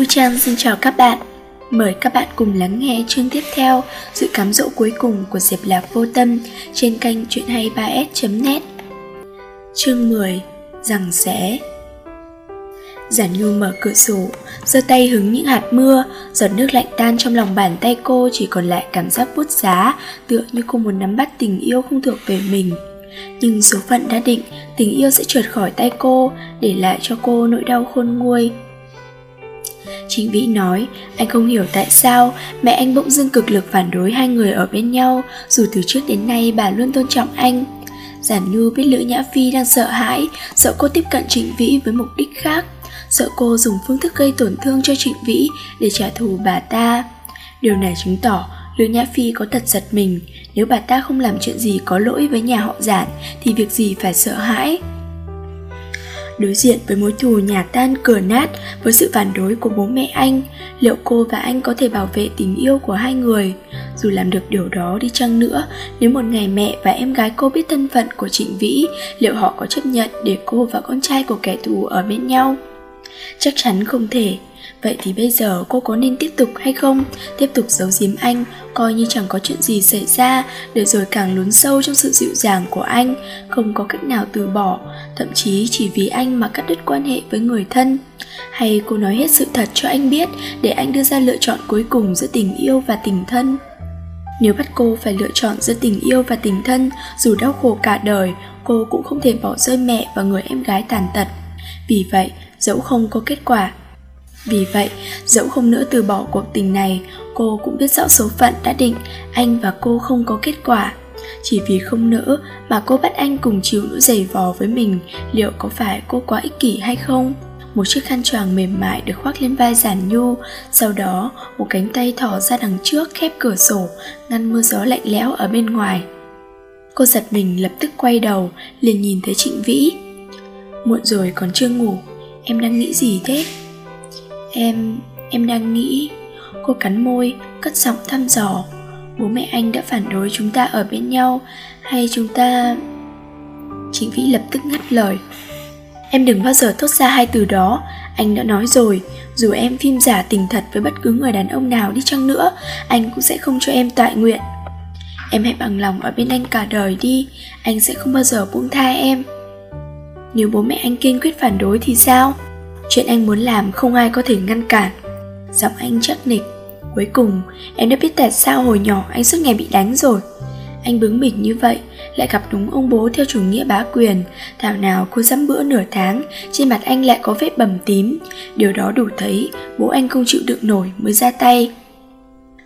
Thu Trang xin chào các bạn. Mời các bạn cùng lắng nghe chương tiếp theo, Sự cám dỗ cuối cùng của Diệp Lạc Vô Tâm Trên kênh Chuyện 23s.net Chương 10 Rằng sẽ Giản Nhu mở cửa sổ, giơ tay hứng những hạt mưa, Giọt nước lạnh tan trong lòng bàn tay cô Chỉ còn lại cảm giác bút giá, Tựa như cô muốn nắm bắt tình yêu không thuộc về mình. Nhưng số phận đã định, tình yêu sẽ trượt khỏi tay cô, để lại cho cô nỗi đau khôn nguôi. Trịnh Vĩ nói, anh không hiểu tại sao mẹ anh bỗng dưng cực lực phản đối hai người ở bên nhau, dù từ trước đến nay bà luôn tôn trọng anh. Giản Như biết Lữ Nhã Phi đang sợ hãi, sợ cô tiếp cận Trịnh Vĩ với mục đích khác, sợ cô dùng phương thức gây tổn thương cho Trịnh Vĩ để trả thù bà ta. Điều này chứng tỏ Lữ Nhã Phi có thật giật mình, nếu bà ta không làm chuyện gì có lỗi với nhà họ giản thì việc gì phải sợ hãi. Đối diện với mối thù nhà tan cửa nát với sự phản đối của bố mẹ anh, liệu cô và anh có thể bảo vệ tình yêu của hai người? Dù làm được điều đó đi chăng nữa, nếu một ngày mẹ và em gái cô biết thân phận của Trịnh Vĩ, liệu họ có chấp nhận để cô và con trai của kẻ thù ở bên nhau? Chắc chắn không thể, Vậy thì bây giờ cô có nên tiếp tục hay không? Tiếp tục giấu giếm anh, coi như chẳng có chuyện gì xảy ra, để rồi càng lún sâu trong sự dịu dàng của anh, không có cách nào từ bỏ, thậm chí chỉ vì anh mà cắt đứt quan hệ với người thân. Hay cô nói hết sự thật cho anh biết, để anh đưa ra lựa chọn cuối cùng giữa tình yêu và tình thân. Nếu bắt cô phải lựa chọn giữa tình yêu và tình thân, dù đau khổ cả đời, cô cũng không thể bỏ rơi mẹ và người em gái tàn tật. Vì vậy, dẫu không có kết quả, vì vậy, dẫu không nỡ từ bỏ cuộc tình này, cô cũng biết rõ số phận đã định anh và cô không có kết quả. Chỉ vì không nỡ mà cô bắt anh cùng chịu nỗi giày vò với mình, liệu có phải cô quá ích kỷ hay không? Một chiếc khăn choàng mềm mại được khoác lên vai giản nhu, sau đó một cánh tay thỏ ra đằng trước khép cửa sổ, ngăn mưa gió lạnh lẽo ở bên ngoài. Cô giật mình lập tức quay đầu, liền nhìn thấy Trịnh Vĩ. Muộn rồi còn chưa ngủ, em đang nghĩ gì thế? Em, em đang nghĩ. Cô cắn môi, cất giọng thăm dò. Bố mẹ anh đã phản đối chúng ta ở bên nhau Hay chúng ta... chính Vĩ lập tức ngắt lời. Em đừng bao giờ thốt ra hai từ đó. Anh đã nói rồi. Dù em phim giả tình thật với bất cứ người đàn ông nào đi chăng nữa Anh cũng sẽ không cho em tọa nguyện. Em hãy bằng lòng ở bên anh cả đời đi. Anh sẽ không bao giờ buông tha em. Nếu bố mẹ anh kiên quyết phản đối thì sao? Chuyện anh muốn làm không ai có thể ngăn cản. Giọng anh chắc nịch. Cuối cùng, em đã biết tại sao hồi nhỏ anh suốt ngày bị đánh rồi. Anh bướng bỉnh như vậy, Lại gặp đúng ông bố theo chủ nghĩa bá quyền. Thảo nào cô dám bữa nửa tháng, Trên mặt anh lại có vết bầm tím. Điều đó đủ thấy bố anh không chịu đựng nổi mới ra tay.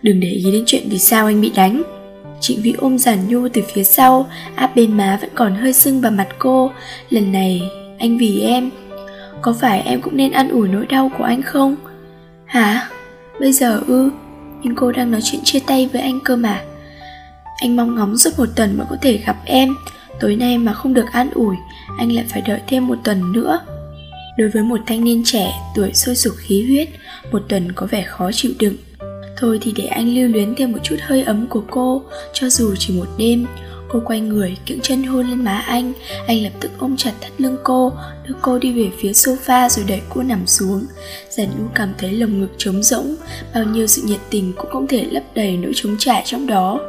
Đừng để ý đến chuyện vì sao anh bị đánh. Trịnh Vĩ ôm giản nhu từ phía sau, Áp bên má vẫn còn hơi sưng vào mặt cô. Lần này, anh vì em có phải em cũng nên ăn ủi nỗi đau của anh không? Hả? Bây giờ ư? Nhưng cô đang nói chuyện chia tay với anh cơ mà Anh mong ngóng suốt một tuần mới có thể gặp em Tối nay mà không được an ủi, Anh lại phải đợi thêm một tuần nữa Đối với một thanh niên trẻ, Tuổi sôi sục khí huyết, Một tuần có vẻ khó chịu đựng Thôi thì để anh lưu luyến thêm một chút hơi ấm của cô, Cho dù chỉ một đêm Cô quay người, kiễng chân hôn lên má anh. Anh lập tức ôm chặt thắt lưng cô Đưa cô đi về phía sofa rồi đẩy cô nằm xuống. Giản U cảm thấy lồng ngực trống rỗng Bao nhiêu sự nhiệt tình cũng không thể lấp đầy nỗi trống trải trong đó.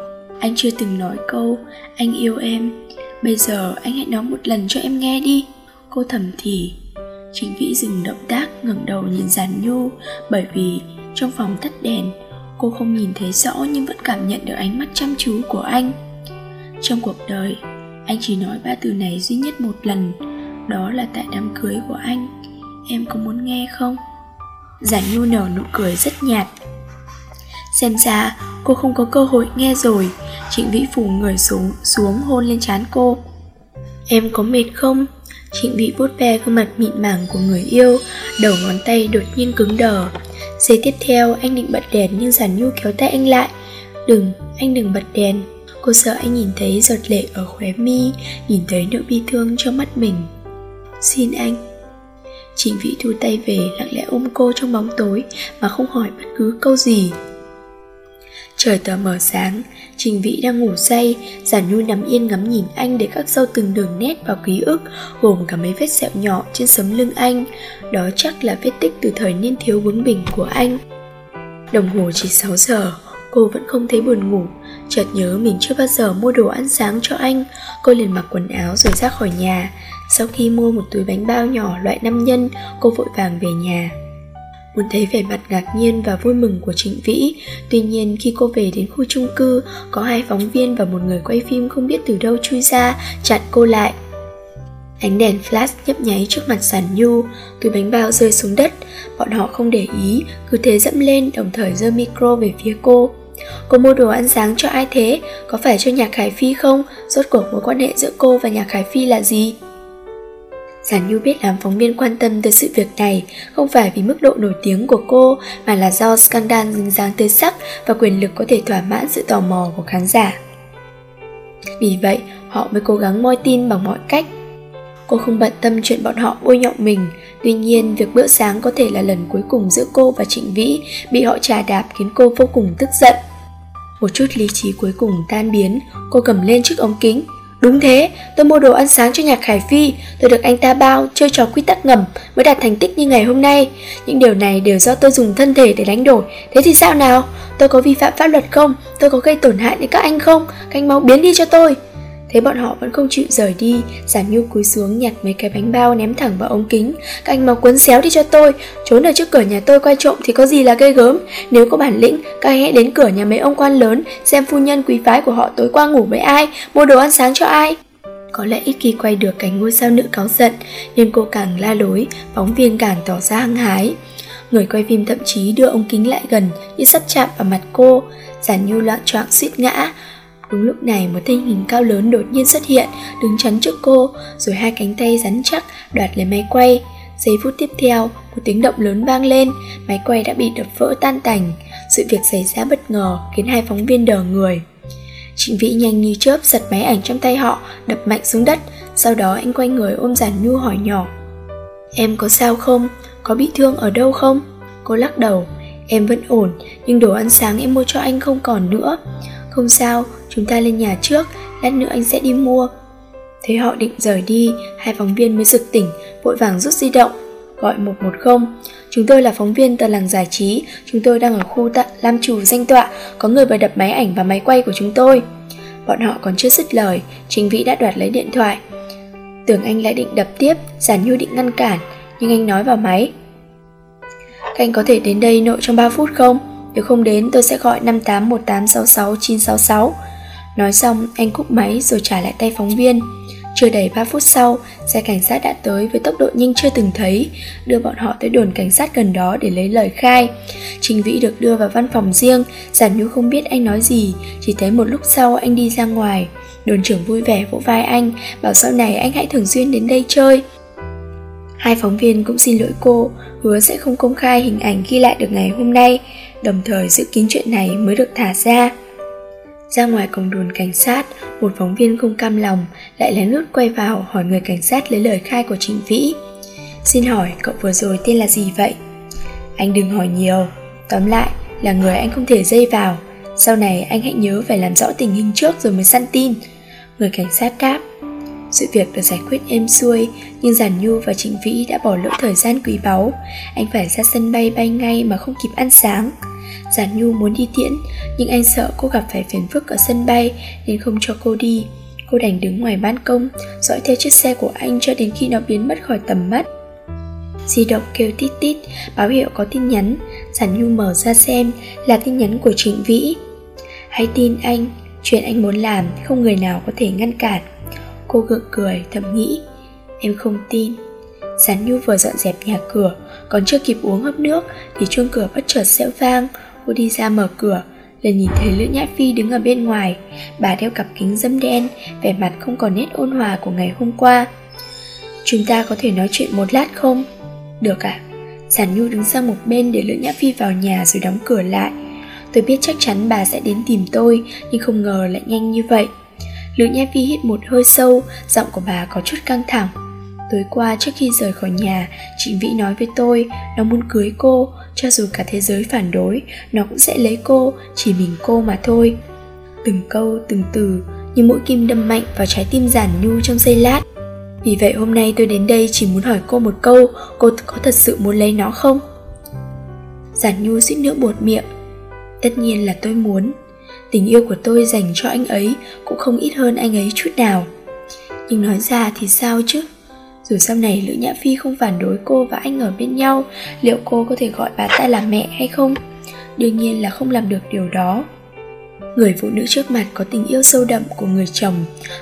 Anh chưa từng nói câu Anh yêu em Bây giờ anh hãy nói một lần cho em nghe đi. Cô thầm thì. Trình Vĩ dừng động tác ngẩng đầu nhìn Giản Nhu Bởi vì trong phòng tắt đèn Cô không nhìn thấy rõ nhưng vẫn cảm nhận được ánh mắt chăm chú của anh trong cuộc đời. Anh chỉ nói ba từ này duy nhất một lần, đó là tại đám cưới của anh. Em có muốn nghe không? Giản nhu nở nụ cười rất nhạt. Xem ra cô không có cơ hội nghe rồi. Trịnh vĩ phủ người xuống xuống hôn lên trán cô. Em có mệt không? Trịnh vĩ vuốt ve gương mặt mịn màng của người yêu, đầu ngón tay đột nhiên cứng đờ. Giây tiếp theo, anh định bật đèn nhưng giản nhu kéo tay anh lại. Đừng, anh đừng bật đèn. Cô sợ anh nhìn thấy giọt lệ ở khóe mi Nhìn thấy nỗi bi thương trong mắt mình Xin anh Trịnh Vĩ thu tay về lặng lẽ ôm cô trong bóng tối Mà không hỏi bất cứ câu gì Trời tờ mờ sáng, Trình Vĩ đang ngủ say, Giản Nhu nằm yên ngắm nhìn anh để khắc sâu từng đường nét vào ký ức, gồm cả mấy vết sẹo nhỏ trên sấm lưng anh. Đó chắc là vết tích từ thời niên thiếu bướng bỉnh của anh. Đồng hồ chỉ 6 giờ, cô vẫn không thấy buồn ngủ, chợt nhớ mình chưa bao giờ mua đồ ăn sáng cho anh. Cô liền mặc quần áo rồi ra khỏi nhà. Sau khi mua một túi bánh bao nhỏ loại năm nhân, cô vội vàng về nhà muốn thấy vẻ mặt ngạc nhiên và vui mừng của Trịnh Vĩ. Tuy nhiên khi cô về đến khu chung cư, có hai phóng viên và một người quay phim không biết từ đâu chui ra, chặn cô lại. Ánh đèn flash nhấp nháy trước mặt sàn nhu, túi bánh bao rơi xuống đất. Bọn họ không để ý, cứ thế dẫm lên đồng thời giơ micro về phía cô. Cô mua đồ ăn sáng cho ai thế? Có phải cho nhạc Khải Phi không? Rốt cuộc mối quan hệ giữa cô và nhạc Khải Phi là gì? Giản Nhu biết làm phóng viên quan tâm tới sự việc này không phải vì mức độ nổi tiếng của cô mà là do scandal dính dáng tới sắc và quyền lực có thể thỏa mãn sự tò mò của khán giả. Vì vậy, họ mới cố gắng moi tin bằng mọi cách. Cô không bận tâm chuyện bọn họ bôi nhọ mình, tuy nhiên việc bữa sáng có thể là lần cuối cùng giữa cô và Trịnh Vĩ bị họ trà đạp khiến cô vô cùng tức giận. Một chút lý trí cuối cùng tan biến, cô cầm lên chiếc ống kính, Đúng thế, tôi mua đồ ăn sáng cho nhạc Khải Phi, tôi được anh ta bao, chơi trò quy tắc ngầm mới đạt thành tích như ngày hôm nay. Những điều này đều do tôi dùng thân thể để đánh đổi, thế thì sao nào? Tôi có vi phạm pháp luật không? Tôi có gây tổn hại đến các anh không? Các anh mau biến đi cho tôi. Thế bọn họ vẫn không chịu rời đi Giản nhu cúi xuống nhặt mấy cái bánh bao ném thẳng vào ống kính. Các anh mau cuốn xéo đi cho tôi, Trốn ở trước cửa nhà tôi quay trộm thì có gì là gây gớm. Nếu có bản lĩnh, Các anh hãy đến cửa nhà mấy ông quan lớn, Xem phu nhân quý phái của họ tối qua ngủ với ai, Mua đồ ăn sáng cho ai. Có lẽ ít khi quay được cảnh ngôi sao nữ cáu giận, Nên cô càng la lối, Phóng viên càng tỏ ra hăng hái. Người quay phim thậm chí đưa ống kính lại gần Như sắp chạm vào mặt cô. Giản nhu loạn choạng suýt ngã Đúng lúc này một thân hình cao lớn đột nhiên xuất hiện, đứng chắn trước cô, rồi hai cánh tay rắn chắc đoạt lấy máy quay. Giây phút tiếp theo, một tiếng động lớn vang lên, máy quay đã bị đập vỡ tan tành. Sự việc xảy ra bất ngờ khiến hai phóng viên đờ người. Trịnh Vĩ nhanh như chớp giật máy ảnh trong tay họ, đập mạnh xuống đất, sau đó anh quay người ôm giản nhu hỏi nhỏ. Em có sao không? Có bị thương ở đâu không? Cô lắc đầu, em vẫn ổn, nhưng đồ ăn sáng em mua cho anh không còn nữa. Không sao, chúng ta lên nhà trước, lát nữa anh sẽ đi mua. Thấy họ định rời đi, hai phóng viên mới rực tỉnh, vội vàng rút di động, gọi 110. Chúng tôi là phóng viên tờ làng giải trí, chúng tôi đang ở khu tạ Lam Chủ danh tọa, có người vừa đập máy ảnh và máy quay của chúng tôi. Bọn họ còn chưa dứt lời, Trình Vĩ đã đoạt lấy điện thoại. Tưởng anh lại định đập tiếp, Giản Nhu định ngăn cản, nhưng anh nói vào máy. Các anh có thể đến đây nội trong 3 phút không? Nếu không đến tôi sẽ gọi 5818669966 Nói xong anh cúp máy rồi trả lại tay phóng viên. Chưa đầy 3 phút sau, xe cảnh sát đã tới với tốc độ nhanh chưa từng thấy Đưa bọn họ tới đồn cảnh sát gần đó để lấy lời khai. Trình Vĩ được đưa vào văn phòng riêng Giản Nhu không biết anh nói gì Chỉ thấy một lúc sau anh đi ra ngoài. Đồn trưởng vui vẻ vỗ vai anh Bảo sau này anh hãy thường xuyên đến đây chơi. Hai phóng viên cũng xin lỗi cô Hứa sẽ không công khai hình ảnh ghi lại được ngày hôm nay đồng thời giữ kín chuyện này mới được thả ra. Ra ngoài cổng đồn cảnh sát, một phóng viên không cam lòng lại lén lút quay vào hỏi người cảnh sát lấy lời khai của Trịnh Vĩ. Xin hỏi cậu vừa rồi tên là gì vậy? Anh đừng hỏi nhiều, tóm lại là người anh không thể dây vào. Sau này anh hãy nhớ phải làm rõ tình hình trước rồi mới săn tin. Người cảnh sát đáp. Sự việc được giải quyết êm xuôi, nhưng Giản Nhu và Trịnh Vĩ đã bỏ lỡ thời gian quý báu. Anh phải ra sân bay bay ngay mà không kịp ăn sáng. Giản Nhu muốn đi tiễn, nhưng anh sợ cô gặp phải phiền phức ở sân bay nên không cho cô đi. Cô đành đứng ngoài ban công, dõi theo chiếc xe của anh cho đến khi nó biến mất khỏi tầm mắt. Di động kêu tít tít, báo hiệu có tin nhắn. Giản Nhu mở ra xem, là tin nhắn của Trịnh Vĩ. Hãy tin anh, chuyện anh muốn làm không người nào có thể ngăn cản. Cô gượng cười, thầm nghĩ. Em không tin. Sán Nhu vừa dọn dẹp nhà cửa, còn chưa kịp uống hấp nước thì chuông cửa bất chợt xẹo vang. Cô đi ra mở cửa, liền nhìn thấy Lữ Nhã Phi đứng ở bên ngoài. Bà đeo cặp kính dâm đen, vẻ mặt không còn nét ôn hòa của ngày hôm qua. Chúng ta có thể nói chuyện một lát không? Được ạ. À? Sản Nhu đứng sang một bên để Lữ Nhã Phi vào nhà rồi đóng cửa lại. Tôi biết chắc chắn bà sẽ đến tìm tôi, nhưng không ngờ lại nhanh như vậy. Lữ Nhã Phi hít một hơi sâu, giọng của bà có chút căng thẳng. Tối qua trước khi rời khỏi nhà, chị Vĩ nói với tôi nó muốn cưới cô, cho dù cả thế giới phản đối, nó cũng sẽ lấy cô, chỉ mình cô mà thôi. Từng câu, từng từ như mũi kim đâm mạnh vào trái tim giản nhu trong giây lát. Vì vậy hôm nay tôi đến đây chỉ muốn hỏi cô một câu, cô có thật sự muốn lấy nó không? Giản nhu suýt nữa bột miệng. Tất nhiên là tôi muốn. Tình yêu của tôi dành cho anh ấy cũng không ít hơn anh ấy chút nào. Nhưng nói ra thì sao chứ? Dù sau này Lữ Nhã Phi không phản đối cô và anh ở bên nhau, liệu cô có thể gọi bà ta là mẹ hay không? Đương nhiên là không làm được điều đó. Người phụ nữ trước mặt có tình yêu sâu đậm của người chồng,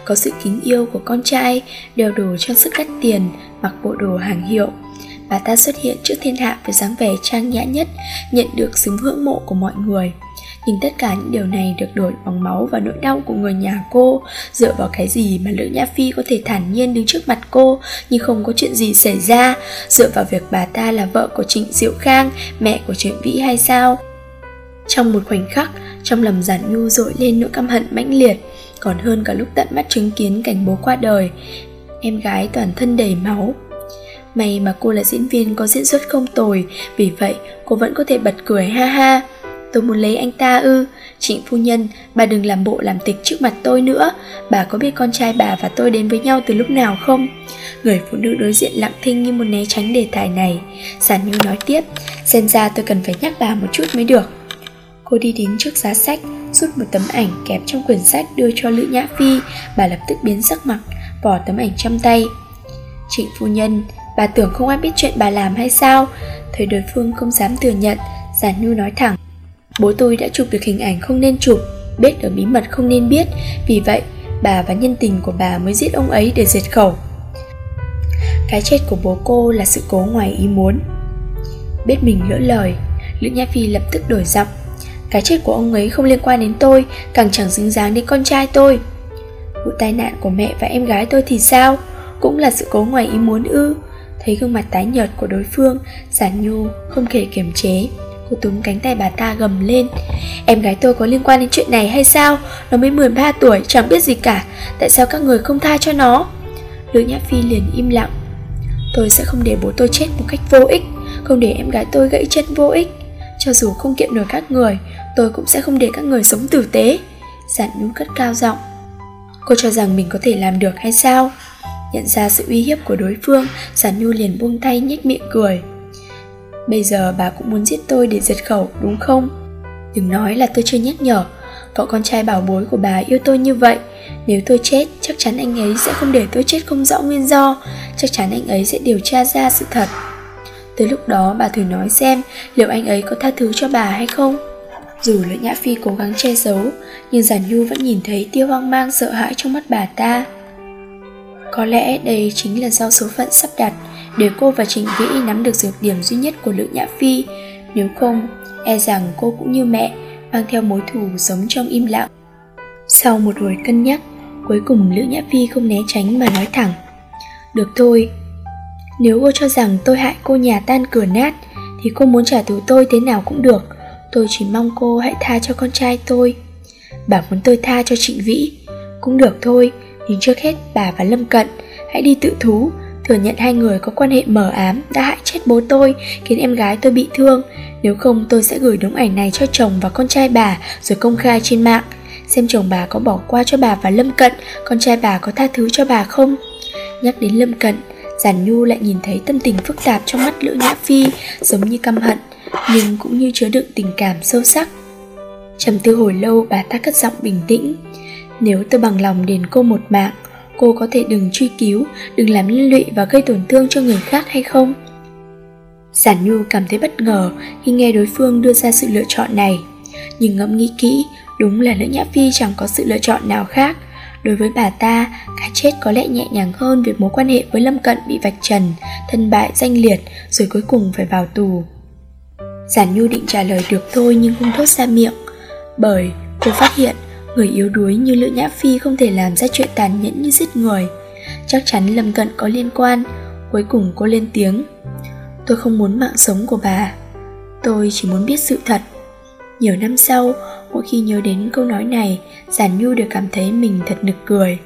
có sự kính yêu của con trai, đeo đồ trang sức đắt tiền, mặc bộ đồ hàng hiệu. Bà ta xuất hiện trước thiên hạ với dáng vẻ trang nhã nhất, nhận được sự ngưỡng mộ của mọi người nhưng tất cả những điều này được đổi bằng máu và nỗi đau của người nhà cô, dựa vào cái gì mà lữ nhã phi có thể thản nhiên đứng trước mặt cô, nhưng không có chuyện gì xảy ra. Dựa vào việc bà ta là vợ của trịnh diệu khang, mẹ của trịnh vĩ hay sao? Trong một khoảnh khắc, trong lòng giản nhu dội lên nỗi căm hận mãnh liệt, còn hơn cả lúc tận mắt chứng kiến cảnh bố qua đời. Em gái toàn thân đầy máu. May mà cô là diễn viên có diễn xuất không tồi, Vì vậy cô vẫn có thể bật cười ha ha tôi muốn lấy anh ta ư? Trịnh phu nhân, bà đừng làm bộ làm tịch trước mặt tôi nữa. Bà có biết con trai bà và tôi đến với nhau từ lúc nào không? Người phụ nữ đối diện lặng thinh như muốn né tránh đề tài này. Giản Như nói tiếp Xem ra tôi cần phải nhắc bà một chút mới được. Cô đi đến trước giá sách Rút một tấm ảnh kẹp trong quyển sách đưa cho Lữ Nhã Phi. Bà lập tức biến sắc mặt Bỏ tấm ảnh trong tay. Trịnh phu nhân Bà tưởng không ai biết chuyện bà làm hay sao? Thấy đối phương không dám thừa nhận Giản Nhu nói thẳng Bố tôi đã chụp được hình ảnh không nên chụp, Biết ở bí mật không nên biết. Vì vậy, bà và nhân tình của bà mới giết ông ấy để diệt khẩu. Cái chết của bố cô là sự cố ngoài ý muốn. Biết mình lỡ lời, Lữ Nhã Phi lập tức đổi giọng. Cái chết của ông ấy không liên quan đến tôi, Càng chẳng dính dáng đến con trai tôi. Vụ tai nạn của mẹ và em gái tôi thì sao? Cũng là sự cố ngoài ý muốn ư? Thấy gương mặt tái nhợt của đối phương, Giản nhu không thể kiềm chế. Cô túm cánh tay bà ta gầm lên. Em gái tôi có liên quan đến chuyện này hay sao? Nó mới 13 tuổi, chẳng biết gì cả. Tại sao các người không tha cho nó? Lữ Nhã Phi liền im lặng. Tôi sẽ không để bố tôi chết một cách vô ích, Không để em gái tôi gãy chân vô ích. Cho dù không kiệm nổi các người, Tôi cũng sẽ không để các người sống tử tế. Giản nhú cất cao giọng. Cô cho rằng mình có thể làm được hay sao? Nhận ra sự uy hiếp của đối phương, Giản Nhu liền buông tay nhếch miệng cười. Bây giờ bà cũng muốn giết tôi để diệt khẩu, đúng không? Đừng nói là tôi chưa nhắc nhở. Cậu con trai bảo bối của bà yêu tôi như vậy. Nếu tôi chết, chắc chắn anh ấy sẽ không để tôi chết không rõ nguyên do. Chắc chắn anh ấy sẽ điều tra ra sự thật. Tới lúc đó bà thử nói xem Liệu anh ấy có tha thứ cho bà hay không. Dù Lữ Nhã Phi cố gắng che giấu, Nhưng Giản Nhu vẫn nhìn thấy tiêu hoang mang sợ hãi trong mắt bà ta. Có lẽ đây chính là do số phận sắp đặt để cô và Trịnh Vĩ nắm được dược điểm duy nhất của Lữ Nhã Phi. Nếu không, e rằng cô cũng như mẹ Mang theo mối thù sống trong im lặng. Sau một hồi cân nhắc Cuối cùng Lữ Nhã Phi không né tránh mà nói thẳng Được thôi Nếu cô cho rằng tôi hại cô nhà tan cửa nát Thì cô muốn trả thù tôi thế nào cũng được. Tôi chỉ mong cô hãy tha cho con trai tôi. Bà muốn tôi tha cho Trịnh Vĩ. Cũng được thôi Nhưng trước hết bà và Lâm Cận Hãy đi tự thú thừa nhận hai người có quan hệ mờ ám đã hại chết bố tôi, khiến em gái tôi bị thương. Nếu không, tôi sẽ gửi đống ảnh này cho chồng và con trai bà rồi công khai trên mạng. Xem chồng bà có bỏ qua cho bà và lâm cận, con trai bà có tha thứ cho bà không? Nhắc đến lâm cận, giản nhu lại nhìn thấy tâm tình phức tạp trong mắt lữ nhã phi, giống như căm hận, nhưng cũng như chứa đựng tình cảm sâu sắc. Trầm tư hồi lâu, bà ta cất giọng bình tĩnh. Nếu tôi bằng lòng đền cô một mạng cô có thể đừng truy cứu, đừng làm liên lụy và gây tổn thương cho người khác hay không? Giản nhu cảm thấy bất ngờ khi nghe đối phương đưa ra sự lựa chọn này. Nhưng ngẫm nghĩ kỹ, đúng là lữ nhã phi chẳng có sự lựa chọn nào khác. Đối với bà ta, cái chết có lẽ nhẹ nhàng hơn việc mối quan hệ với lâm cận bị vạch trần, thân bại danh liệt, rồi cuối cùng phải vào tù. Giản nhu định trả lời được thôi nhưng không thốt ra miệng, bởi cô phát hiện Người yếu đuối như Lữ Nhã Phi không thể làm ra chuyện tàn nhẫn như giết người. Chắc chắn Lâm Cận có liên quan. Cuối cùng cô lên tiếng. Tôi không muốn mạng sống của bà. Tôi chỉ muốn biết sự thật. Nhiều năm sau, Mỗi khi nhớ đến câu nói này, Giản Nhu đều cảm thấy mình thật nực cười.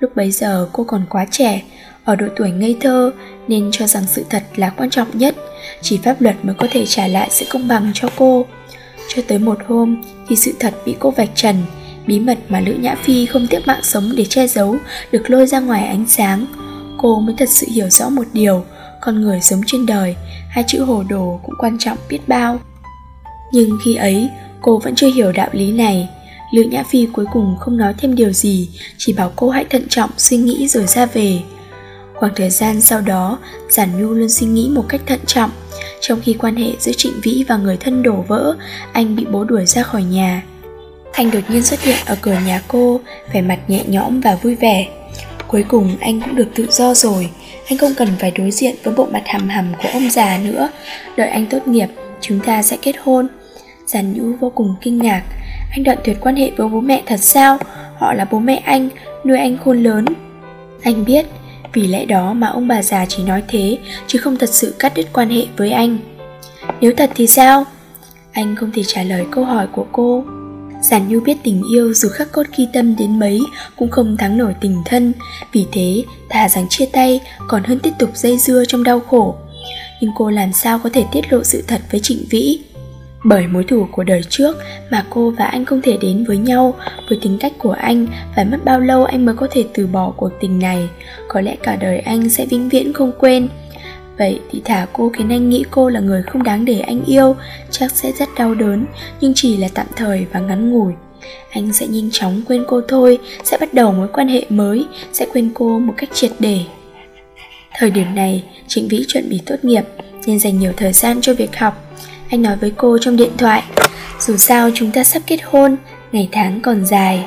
Lúc bấy giờ cô còn quá trẻ, ở độ tuổi ngây thơ, nên cho rằng sự thật là quan trọng nhất. Chỉ pháp luật mới có thể trả lại sự công bằng cho cô. Cho tới một hôm, khi sự thật bị cô vạch trần bí mật mà lữ nhã phi không tiếc mạng sống để che giấu được lôi ra ngoài ánh sáng. Cô mới thật sự hiểu rõ một điều, con người sống trên đời, hai chữ hồ đồ cũng quan trọng biết bao. Nhưng khi ấy, cô vẫn chưa hiểu đạo lý này. Lữ nhã phi cuối cùng không nói thêm điều gì, chỉ bảo cô hãy thận trọng suy nghĩ rồi ra về. Khoảng thời gian sau đó, giản nhu luôn suy nghĩ một cách thận trọng. Trong khi quan hệ giữa trịnh vĩ và người thân đổ vỡ, anh bị bố đuổi ra khỏi nhà anh đột nhiên xuất hiện ở cửa nhà cô, vẻ mặt nhẹ nhõm và vui vẻ. Cuối cùng, anh cũng được tự do rồi. Anh không cần phải đối diện với bộ mặt hầm hầm của ông già nữa. Đợi anh tốt nghiệp, chúng ta sẽ kết hôn. Giản nhũ vô cùng kinh ngạc. Anh đoạn tuyệt quan hệ với bố mẹ thật sao? Họ là bố mẹ anh, nuôi anh khôn lớn. Anh biết, vì lẽ đó mà ông bà già chỉ nói thế, chứ không thật sự cắt đứt quan hệ với anh. Nếu thật thì sao? Anh không thể trả lời câu hỏi của cô. Giản Nhu biết tình yêu dù khắc cốt ghi tâm đến mấy cũng không thắng nổi tình thân, vì thế thà rằng chia tay còn hơn tiếp tục dây dưa trong đau khổ. Nhưng cô làm sao có thể tiết lộ sự thật với Trịnh Vĩ? Bởi mối thù của đời trước mà cô và anh không thể đến với nhau Với tính cách của anh phải mất bao lâu anh mới có thể từ bỏ cuộc tình này Có lẽ cả đời anh sẽ vĩnh viễn không quên Vậy thì thả cô khiến anh nghĩ cô là người không đáng để anh yêu, Chắc sẽ rất đau đớn, Nhưng chỉ là tạm thời và ngắn ngủi. Anh sẽ nhanh chóng quên cô thôi, Sẽ bắt đầu mối quan hệ mới, Sẽ quên cô một cách triệt để. Thời điểm này, Trịnh Vĩ chuẩn bị tốt nghiệp, Nên dành nhiều thời gian cho việc học. Anh nói với cô trong điện thoại, Dù sao chúng ta sắp kết hôn, Ngày tháng còn dài.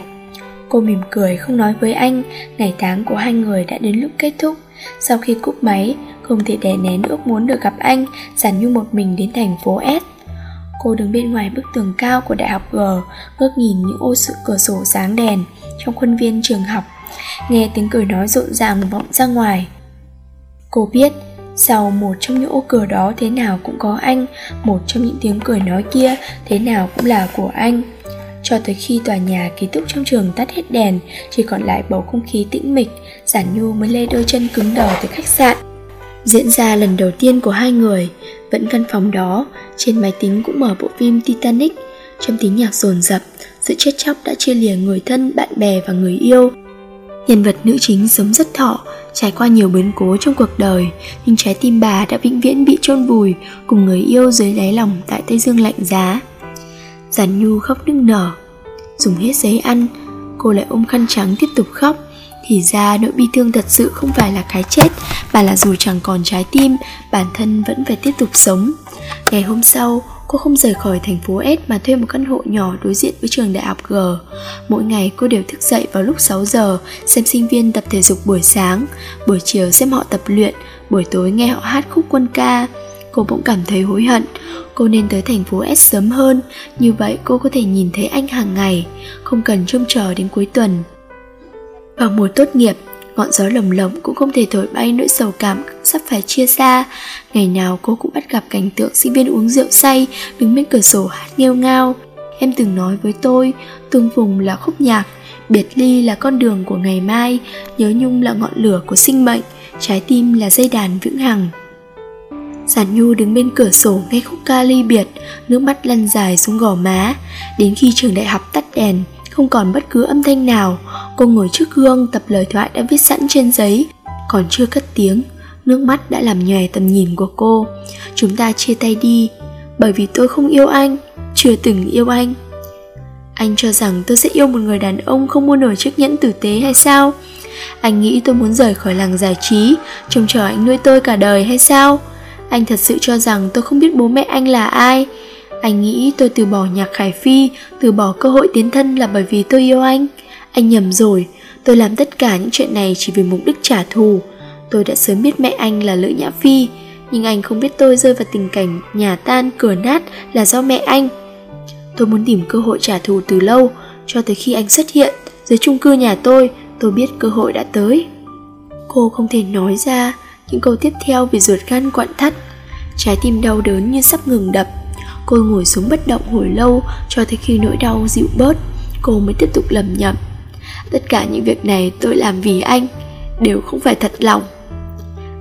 Cô mỉm cười không nói với anh, Ngày tháng của hai người đã đến lúc kết thúc. Sau khi cúp máy, không thể đè nén ước muốn được gặp anh Giản như một mình đến thành phố S. Cô đứng bên ngoài bức tường cao của đại học G, Ngước nhìn những ô sự cửa sổ sáng đèn Trong khuôn viên trường học. Nghe tiếng cười nói rộn ràng vọng ra ngoài. Cô biết, sau một trong những ô cửa đó thế nào cũng có anh, Một trong những tiếng cười nói kia thế nào cũng là của anh cho tới khi tòa nhà ký túc trong trường tắt hết đèn chỉ còn lại bầu không khí tĩnh mịch giản nhu mới lê đôi chân cứng đờ tới khách sạn. Diễn ra lần đầu tiên của hai người Vẫn căn phòng đó Trên máy tính cũng mở bộ phim Titanic. Trong tiếng nhạc rồn rập Sự chết chóc đã chia lìa người thân, bạn bè và người yêu. Nhân vật nữ chính sống rất thọ Trải qua nhiều biến cố trong cuộc đời Nhưng trái tim bà đã vĩnh viễn bị chôn vùi Cùng người yêu dưới đáy lòng tại Tây Dương lạnh giá. Giàn Nhu khóc nức nở Dùng hết giấy ăn Cô lại ôm khăn trắng tiếp tục khóc thì ra nỗi bi thương thật sự không phải là cái chết mà là dù chẳng còn trái tim bản thân vẫn phải tiếp tục sống ngày hôm sau cô không rời khỏi thành phố S mà thuê một căn hộ nhỏ đối diện với trường đại học G. Mỗi ngày cô đều thức dậy vào lúc 6 giờ xem sinh viên tập thể dục buổi sáng, buổi chiều xem họ tập luyện, buổi tối nghe họ hát khúc quân ca. Cô bỗng cảm thấy hối hận, cô nên tới thành phố S sớm hơn, như vậy cô có thể nhìn thấy anh hàng ngày, không cần trông chờ đến cuối tuần. Vào mùa tốt nghiệp, ngọn gió lồng lộng cũng không thể thổi bay nỗi sầu cảm sắp phải chia xa. Ngày nào cô cũng bắt gặp cảnh tượng sinh viên uống rượu say, đứng bên cửa sổ hát nghêu ngao. Em từng nói với tôi, tương phùng là khúc nhạc, biệt ly là con đường của ngày mai, nhớ nhung là ngọn lửa của sinh mệnh, trái tim là dây đàn vững hằng. Giản Nhu đứng bên cửa sổ nghe khúc ca ly biệt, nước mắt lăn dài xuống gò má. Đến khi trường đại học tắt đèn, không còn bất cứ âm thanh nào cô ngồi trước gương tập lời thoại đã viết sẵn trên giấy. Còn chưa cất tiếng nước mắt đã làm nhòe tầm nhìn của cô. Chúng ta chia tay đi bởi vì tôi không yêu anh chưa từng yêu anh. Anh cho rằng tôi sẽ yêu một người đàn ông không mua nổi chiếc nhẫn tử tế hay sao? Anh nghĩ tôi muốn rời khỏi làng giải trí trông chờ anh nuôi tôi cả đời hay sao? Anh thật sự cho rằng tôi không biết bố mẹ anh là ai anh nghĩ tôi từ bỏ nhạc Khải Phi, từ bỏ cơ hội tiến thân là bởi vì tôi yêu anh. Anh nhầm rồi, tôi làm tất cả những chuyện này chỉ vì mục đích trả thù. Tôi đã sớm biết mẹ anh là Lữ Nhã Phi, nhưng anh không biết tôi rơi vào tình cảnh nhà tan cửa nát là do mẹ anh. Tôi muốn tìm cơ hội trả thù từ lâu, cho tới khi anh xuất hiện dưới chung cư nhà tôi, tôi biết cơ hội đã tới. Cô không thể nói ra những câu tiếp theo vì ruột gan quặn thắt, trái tim đau đớn như sắp ngừng đập. Cô ngồi xuống bất động hồi lâu cho tới khi nỗi đau dịu bớt. Cô mới tiếp tục lầm nhầm Tất cả những việc này tôi làm vì anh Đều không phải thật lòng.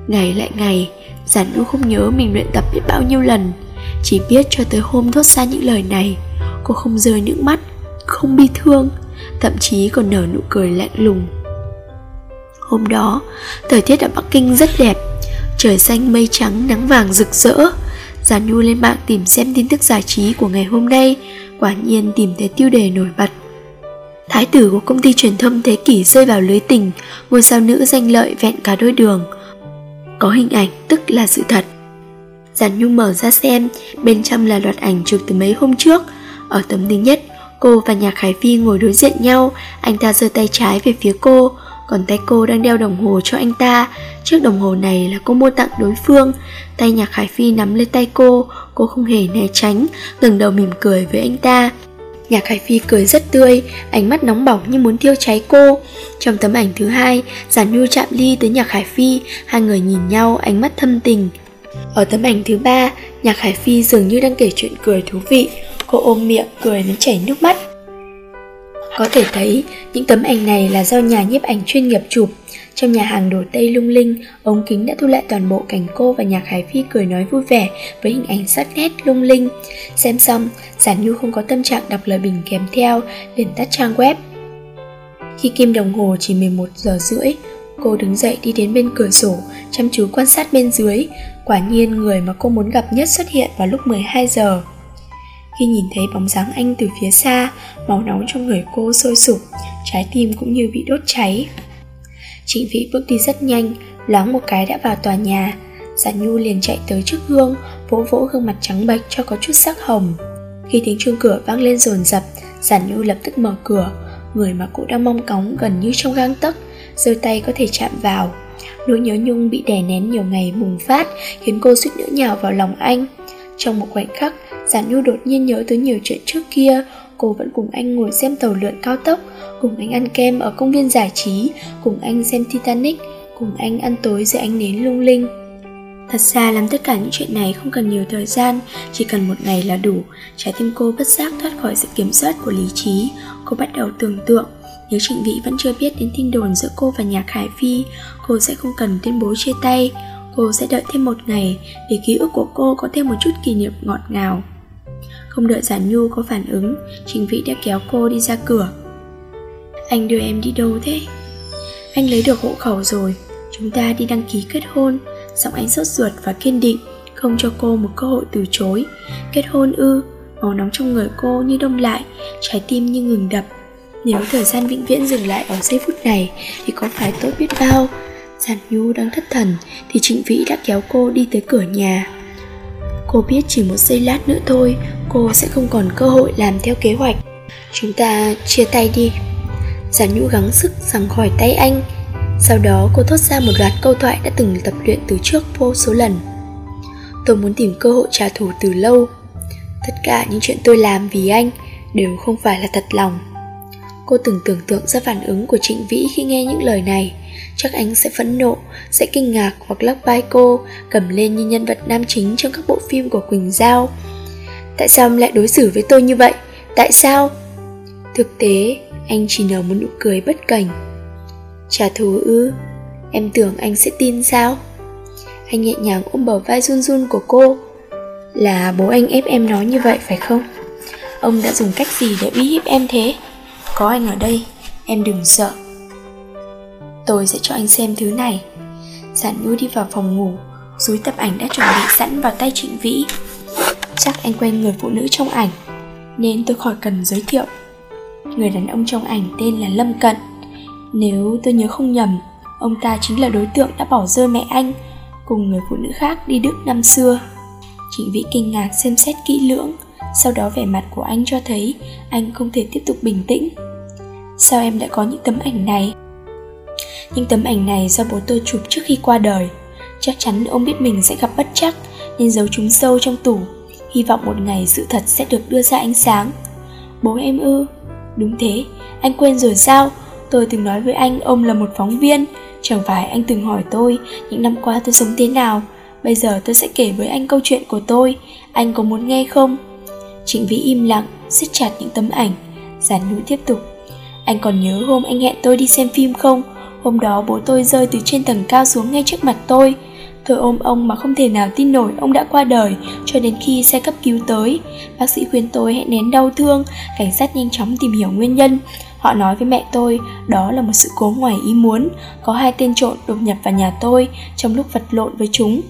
Ngày lại ngày, Giản Nhu không nhớ mình luyện tập biết bao nhiêu lần. Chỉ biết cho tới hôm thốt ra những lời này Cô không rơi nước mắt, không bi thương Thậm chí còn nở nụ cười lạnh lùng. Hôm đó, thời tiết ở Bắc Kinh rất đẹp. Trời xanh mây trắng nắng vàng rực rỡ. Giàn Nhu lên mạng tìm xem tin tức giải trí của ngày hôm nay Quả nhiên tìm thấy tiêu đề nổi bật. Thái tử của công ty truyền thông thế kỷ rơi vào lưới tình Ngôi sao nữ danh lợi vẹn cả đôi đường. Có hình ảnh tức là sự thật. Giàn Nhung mở ra xem Bên trong là loạt ảnh chụp từ mấy hôm trước. Ở tấm thứ nhất Cô và Nhạc Khải Phi ngồi đối diện nhau Anh ta giơ tay trái về phía cô. Còn tay cô đang đeo đồng hồ cho anh ta Chiếc đồng hồ này là cô mua tặng đối phương Tay Nhạc Khải Phi nắm lên tay cô Cô không hề né tránh ngẩng đầu mỉm cười với anh ta Nhạc Khải Phi cười rất tươi, ánh mắt nóng bỏng như muốn thiêu cháy cô. Trong tấm ảnh thứ hai, Giản Nhu chạm ly tới Nhạc Khải Phi, hai người nhìn nhau, ánh mắt thâm tình. Ở tấm ảnh thứ ba, Nhạc Khải Phi dường như đang kể chuyện cười thú vị, cô ôm miệng cười đến chảy nước mắt. Có thể thấy, những tấm ảnh này là do nhà nhiếp ảnh chuyên nghiệp chụp. Trong nhà hàng đồ Tây lung linh, ống kính đã thu lại toàn bộ cảnh cô và nhạc Hải Phi cười nói vui vẻ với hình ảnh sắc nét lung linh. Xem xong, Giản Nhu không có tâm trạng đọc lời bình kèm theo, liền tắt trang web. Khi kim đồng hồ chỉ 11 giờ rưỡi, cô đứng dậy đi đến bên cửa sổ, chăm chú quan sát bên dưới. Quả nhiên người mà cô muốn gặp nhất xuất hiện vào lúc 12 giờ. Khi nhìn thấy bóng dáng anh từ phía xa, máu nóng trong người cô sôi sục, trái tim cũng như bị đốt cháy. Trịnh Vĩ bước đi rất nhanh, loáng một cái đã vào tòa nhà. Giản Nhu liền chạy tới trước gương, vỗ vỗ gương mặt trắng bệch cho có chút sắc hồng. Khi tiếng chuông cửa vang lên rồn rập, Giản Nhu lập tức mở cửa, người mà cô đang mong cóng gần như trong gang tấc, giơ tay có thể chạm vào. Nỗi nhớ nhung bị đè nén nhiều ngày bùng phát, khiến cô suýt nữa nhào vào lòng anh. Trong một khoảnh khắc, Giản Nhu đột nhiên nhớ tới nhiều chuyện trước kia, cô vẫn cùng anh ngồi xem tàu lượn cao tốc, cùng anh ăn kem ở công viên giải trí, cùng anh xem Titanic, cùng anh ăn tối dưới ánh nến lung linh. Thật ra làm tất cả những chuyện này không cần nhiều thời gian, chỉ cần một ngày là đủ. Trái tim cô bất giác thoát khỏi sự kiểm soát của lý trí. Cô bắt đầu tưởng tượng, nếu Trịnh Vĩ vẫn chưa biết đến tin đồn giữa cô và nhà khải Phi, cô sẽ không cần tuyên bố chia tay. Cô sẽ đợi thêm một ngày để ký ức của cô có thêm một chút kỷ niệm ngọt ngào. Không đợi Giản Nhu có phản ứng, Trình Vĩ đã kéo cô đi ra cửa. Anh đưa em đi đâu thế? Anh lấy được hộ khẩu rồi, chúng ta đi đăng ký kết hôn. Giọng anh sốt ruột và kiên định, không cho cô một cơ hội từ chối. Kết hôn ư, máu nóng trong người cô như đông lại, trái tim như ngừng đập. Nếu thời gian vĩnh viễn dừng lại ở giây phút này thì có phải tốt biết bao. Giản Nhu đang thất thần thì Trịnh Vĩ đã kéo cô đi tới cửa nhà. Cô biết chỉ một giây lát nữa thôi, Cô sẽ không còn cơ hội làm theo kế hoạch. Chúng ta chia tay đi. Giản nhu gắng sức rằng khỏi tay anh. Sau đó, cô thốt ra một loạt câu thoại đã từng tập luyện từ trước vô số lần. Tôi muốn tìm cơ hội trả thù từ lâu. Tất cả những chuyện tôi làm vì anh đều không phải là thật lòng. Cô từng tưởng tượng ra phản ứng của Trịnh Vĩ khi nghe những lời này Chắc anh sẽ phẫn nộ, sẽ kinh ngạc hoặc lắc vai cô Cầm lên như nhân vật nam chính trong các bộ phim của Quỳnh Giao Tại sao ông lại đối xử với tôi như vậy? Tại sao? Thực tế, anh chỉ nở một nụ cười bất cảnh. Trả thù ư? Em tưởng anh sẽ tin sao? Anh nhẹ nhàng ôm bờ vai run run của cô Là bố anh ép em nói như vậy phải không? Ông đã dùng cách gì để uy hiếp em thế? Có anh ở đây, em đừng sợ. Tôi sẽ cho anh xem thứ này. Giản Nhu đi vào phòng ngủ Dúi tập ảnh đã chuẩn bị sẵn vào tay Trịnh Vĩ. Chắc anh quen người phụ nữ trong ảnh Nên tôi khỏi cần giới thiệu. Người đàn ông trong ảnh tên là Lâm Cận. Nếu tôi nhớ không nhầm Ông ta chính là đối tượng đã bỏ rơi mẹ anh Cùng người phụ nữ khác đi Đức năm xưa. Trịnh Vĩ kinh ngạc xem xét kỹ lưỡng. Sau đó vẻ mặt của anh cho thấy Anh không thể tiếp tục bình tĩnh. Sao em đã có những tấm ảnh này? Những tấm ảnh này do bố tôi chụp trước khi qua đời. Chắc chắn ông biết mình sẽ gặp bất chắc Nên giấu chúng sâu trong tủ. Hy vọng một ngày sự thật sẽ được đưa ra ánh sáng. Bố em ư? Đúng thế, anh quên rồi sao? Tôi từng nói với anh ông là một phóng viên. Chẳng phải anh từng hỏi tôi Những năm qua tôi sống thế nào. Bây giờ tôi sẽ kể với anh câu chuyện của tôi. Anh có muốn nghe không? Trịnh Vĩ im lặng siết chặt những tấm ảnh. Giản núi tiếp tục. Anh còn nhớ hôm anh hẹn tôi đi xem phim không? Hôm đó bố tôi rơi từ trên tầng cao xuống ngay trước mặt tôi. Tôi ôm ông mà không thể nào tin nổi ông đã qua đời cho đến khi xe cấp cứu tới. Bác sĩ khuyên tôi hãy nén đau thương, cảnh sát nhanh chóng tìm hiểu nguyên nhân. Họ nói với mẹ tôi đó là một sự cố ngoài ý muốn, có hai tên trộm đột nhập vào nhà tôi trong lúc vật lộn với chúng.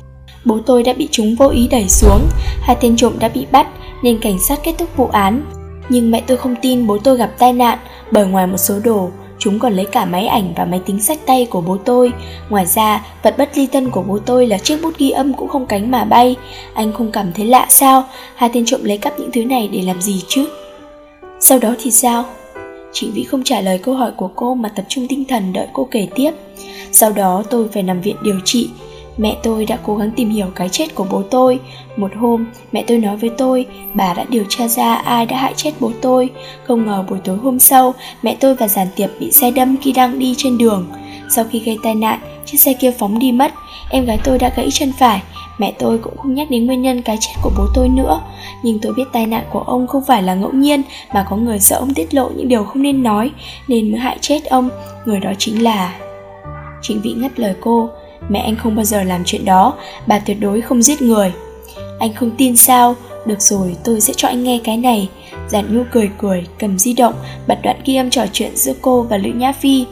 Bố tôi đã bị chúng vô ý đẩy xuống, hai tên trộm đã bị bắt nên cảnh sát kết thúc vụ án. Nhưng mẹ tôi không tin bố tôi gặp tai nạn bởi ngoài một số đồ, chúng còn lấy cả máy ảnh và máy tính sách tay của bố tôi. Ngoài ra, vật bất ly thân của bố tôi là chiếc bút ghi âm cũng không cánh mà bay. Anh không cảm thấy lạ sao? Hai tên trộm lấy cắp những thứ này để làm gì chứ? Sau đó thì sao? chị Vĩ không trả lời câu hỏi của cô mà tập trung tinh thần đợi cô kể tiếp. Sau đó tôi phải nằm viện điều trị, Mẹ tôi đã cố gắng tìm hiểu cái chết của bố tôi. Một hôm, mẹ tôi nói với tôi, bà đã điều tra ra ai đã hại chết bố tôi. Không ngờ buổi tối hôm sau, mẹ tôi và giàn tiệp bị xe đâm khi đang đi trên đường. Sau khi gây tai nạn, chiếc xe kia phóng đi mất. Em gái tôi đã gãy chân phải. Mẹ tôi cũng không nhắc đến nguyên nhân cái chết của bố tôi nữa. Nhưng tôi biết tai nạn của ông không phải là ngẫu nhiên mà có người sợ ông tiết lộ những điều không nên nói nên mới hại chết ông. Người đó chính là... Trịnh Vĩ ngắt lời cô, Mẹ anh không bao giờ làm chuyện đó. Bà tuyệt đối không giết người. Anh không tin sao? Được rồi, tôi sẽ cho anh nghe cái này. Giản Nhu cười cười, cầm di động, Bật đoạn ghi âm trò chuyện giữa cô và Lữ Nhã Phi.